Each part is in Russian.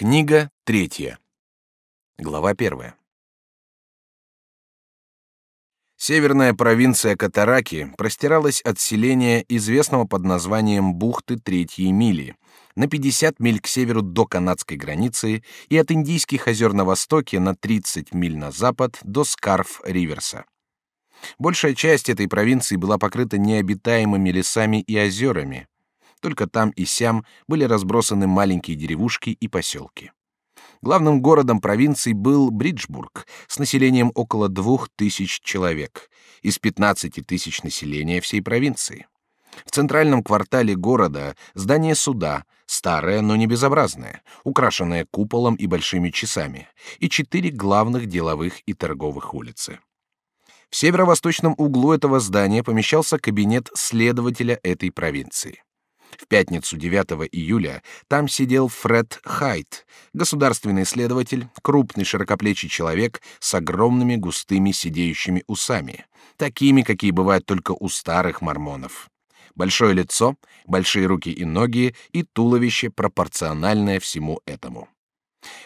Книга третья. Глава первая. Северная провинция Катараки простиралась от селения, известного под названием бухты Третьей мили, на 50 миль к северу до канадской границы и от Индийских озер на востоке на 30 миль на запад до Скарф-Риверса. Большая часть этой провинции была покрыта необитаемыми лесами и озерами, только там и сям были разбросаны маленькие деревушки и поселки. Главным городом провинции был Бриджбург с населением около двух тысяч человек из 15 тысяч населения всей провинции. В центральном квартале города здание суда, старое, но не безобразное, украшенное куполом и большими часами, и четыре главных деловых и торговых улицы. В северо-восточном углу этого здания помещался кабинет следователя этой провинции. В пятницу 9 июля там сидел Фред Хайт, государственный следователь, крупный широкоплечий человек с огромными густыми сидеющими усами, такими, какие бывают только у старых мормонов. Большое лицо, большие руки и ноги и туловище пропорциональное всему этому.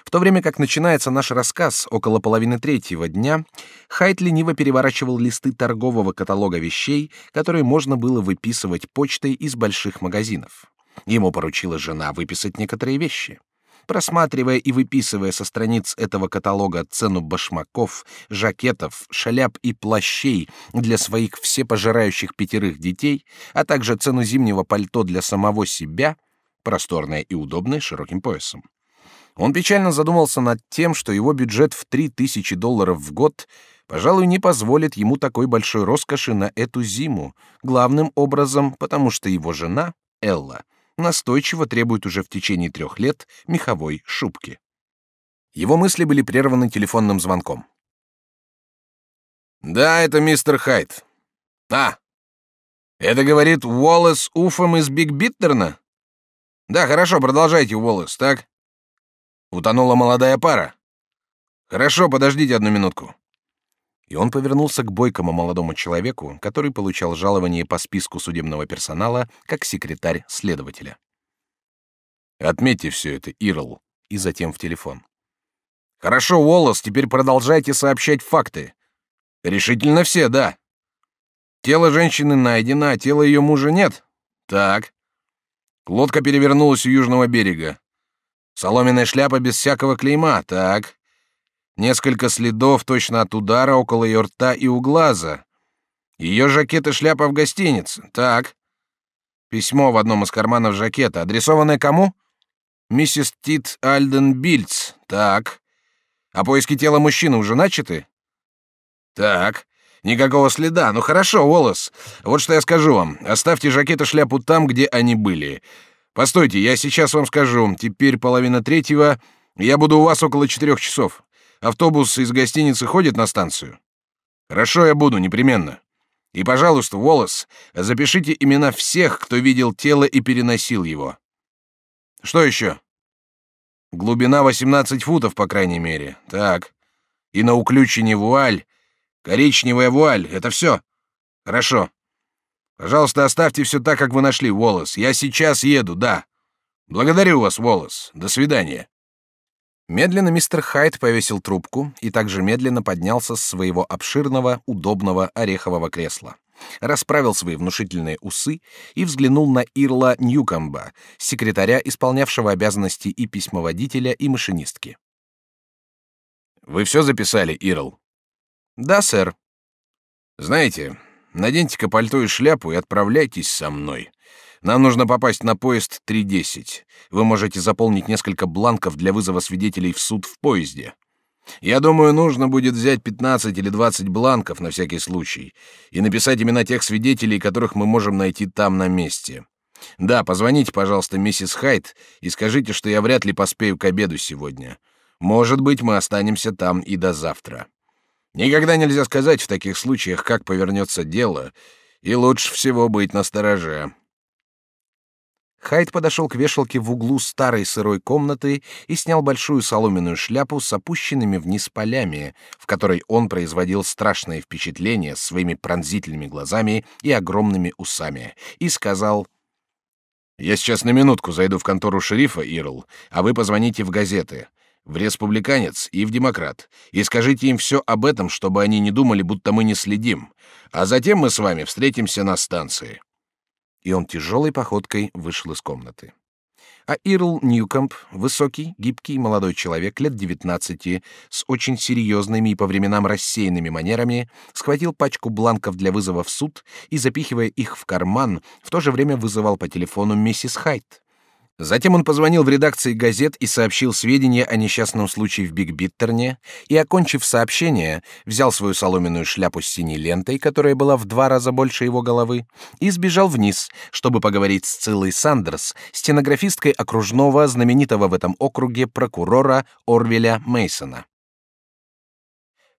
В то время как начинается наш рассказ около половины третьего дня, Хайт лениво переворачивал листы торгового каталога вещей, которые можно было выписывать почтой из больших магазинов. Ему поручила жена выписать некоторые вещи. Просматривая и выписывая со страниц этого каталога цену башмаков, жакетов, шляп и плащей для своих всепожирающих пятерых детей, а также цену зимнего пальто для самого себя, просторное и удобное, широким поясом. Он печально задумался над тем, что его бюджет в 3000 долларов в год, пожалуй, не позволит ему такой большой роскоши на эту зиму, главным образом, потому что его жена, Элла, настойчиво требует уже в течение трех лет меховой шубки. Его мысли были прерваны телефонным звонком. «Да, это мистер Хайт. А, это говорит Уоллес Уфом из Биг Биттерна? Да, хорошо, продолжайте, Уоллес, так?» Утонула молодая пара. Хорошо, подождите одну минутку. И он повернулся к бойкому молодому человеку, который получал жалование по списку судебного персонала как секретарь следователя. Отметьте все это, Ирл, и затем в телефон. Хорошо, Уоллес, теперь продолжайте сообщать факты. Решительно все, да. Тело женщины найдено, а тела ее мужа нет. Так. Лодка перевернулась у южного берега. Соломенная шляпа без всякого клейма, так. Несколько следов точно от удара около ее рта и у глаза. Ее жакет и шляпа в гостинице, так. Письмо в одном из карманов жакета, адресованное кому? Миссис Тит Альден Бильц, так. А поиски тела мужчины уже начаты? Так. Никакого следа. Ну хорошо, Волос. Вот что я скажу вам. Оставьте жакет и шляпу там, где они были. Постойте, я сейчас вам скажу. Теперь половина третьего. Я буду у вас около четырех часов. Автобус из гостиницы ходит на станцию? Хорошо, я буду, непременно. И, пожалуйста, Волос, запишите имена всех, кто видел тело и переносил его. Что еще? Глубина 18 футов, по крайней мере. Так. И на уключине вуаль. Коричневая вуаль. Это все? Хорошо. Пожалуйста, оставьте все так, как вы нашли, Волос. Я сейчас еду, да. Благодарю вас, Волос. До свидания. Медленно мистер Хайт повесил трубку и также медленно поднялся с своего обширного, удобного орехового кресла, расправил свои внушительные усы и взглянул на Ирла Ньюкомба, секретаря, исполнявшего обязанности и письмоводителя, и машинистки. «Вы все записали, Ирл?» «Да, сэр». «Знаете, Наденьте-ка пальто и шляпу и отправляйтесь со мной. Нам нужно попасть на поезд 3.10. Вы можете заполнить несколько бланков для вызова свидетелей в суд в поезде. Я думаю, нужно будет взять 15 или 20 бланков на всякий случай и написать имена тех свидетелей, которых мы можем найти там на месте. Да, позвоните, пожалуйста, миссис Хайт и скажите, что я вряд ли поспею к обеду сегодня. Может быть, мы останемся там и до завтра. Никогда нельзя сказать в таких случаях, как повернется дело, и лучше всего быть настороже. Хайд подошел к вешалке в углу старой сырой комнаты и снял большую соломенную шляпу с опущенными вниз полями, в которой он производил страшное впечатление своими пронзительными глазами и огромными усами, и сказал Я сейчас на минутку зайду в контору шерифа, Ирл, а вы позвоните в газеты, в «Республиканец» и в «Демократ», и скажите им все об этом, чтобы они не думали, будто мы не следим. А затем мы с вами встретимся на станции». И он тяжелой походкой вышел из комнаты а Ирл Ньюкомп, высокий, гибкий молодой человек лет девятнадцати, с очень серьезными и по временам рассеянными манерами, схватил пачку бланков для вызова в суд и, запихивая их в карман, в то же время вызывал по телефону миссис Хайт. Затем он позвонил в редакции газет и сообщил сведения о несчастном случае в Биг-Биттерне и, окончив сообщение, взял свою соломенную шляпу с синей лентой, которая была в два раза больше его головы, и сбежал вниз, чтобы поговорить с Циллой Сандерс, стенографисткой окружного знаменитого в этом округе прокурора Орвеля Мейсона.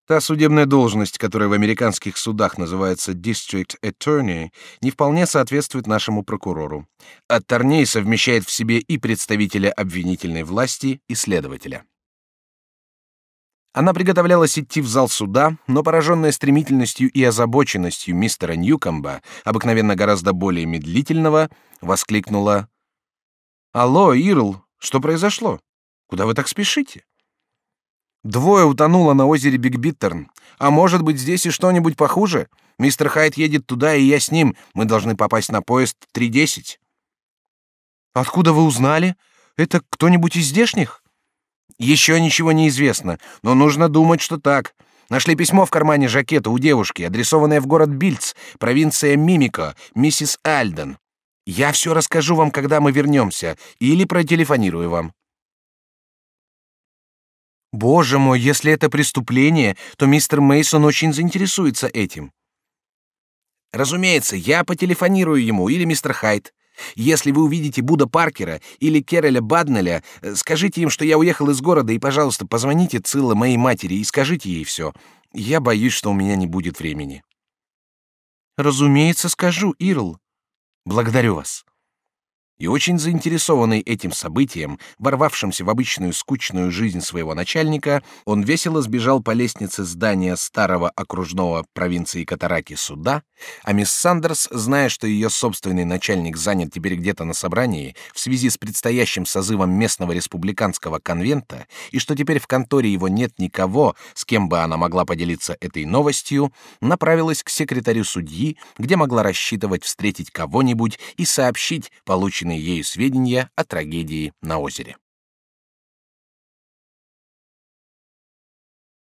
Та судебная должность, которая в американских судах называется District Attorney, не вполне соответствует нашему прокурору. Атторней совмещает в себе и представителя обвинительной власти, и следователя. Она приготовлялась идти в зал суда, но пораженная стремительностью и озабоченностью мистера Ньюкомба, обыкновенно гораздо более медлительного, воскликнула: "Алло, Ирл, что произошло? Куда вы так спешите?" Двое утонуло на озере Биг Биттерн. А может быть, здесь и что-нибудь похуже? Мистер Хайт едет туда, и я с ним. Мы должны попасть на поезд 3.10. Откуда вы узнали? Это кто-нибудь из здешних? Еще ничего не известно, но нужно думать, что так. Нашли письмо в кармане жакета у девушки, адресованное в город Бильц, провинция Мимико, миссис Альден. Я все расскажу вам, когда мы вернемся, или протелефонирую вам. Боже мой, если это преступление, то мистер Мейсон очень заинтересуется этим. Разумеется, я потелефонирую ему или мистер Хайт. Если вы увидите Буда Паркера или Кереля Баднеля, э, скажите им, что я уехал из города, и, пожалуйста, позвоните Цилла моей матери и скажите ей все. Я боюсь, что у меня не будет времени. Разумеется, скажу, Ирл. Благодарю вас и очень заинтересованный этим событием, ворвавшимся в обычную скучную жизнь своего начальника, он весело сбежал по лестнице здания старого окружного провинции Катараки суда, а мисс Сандерс, зная, что ее собственный начальник занят теперь где-то на собрании в связи с предстоящим созывом местного республиканского конвента и что теперь в конторе его нет никого, с кем бы она могла поделиться этой новостью, направилась к секретарю судьи, где могла рассчитывать встретить кого-нибудь и сообщить полученные полученные ею сведения о трагедии на озере.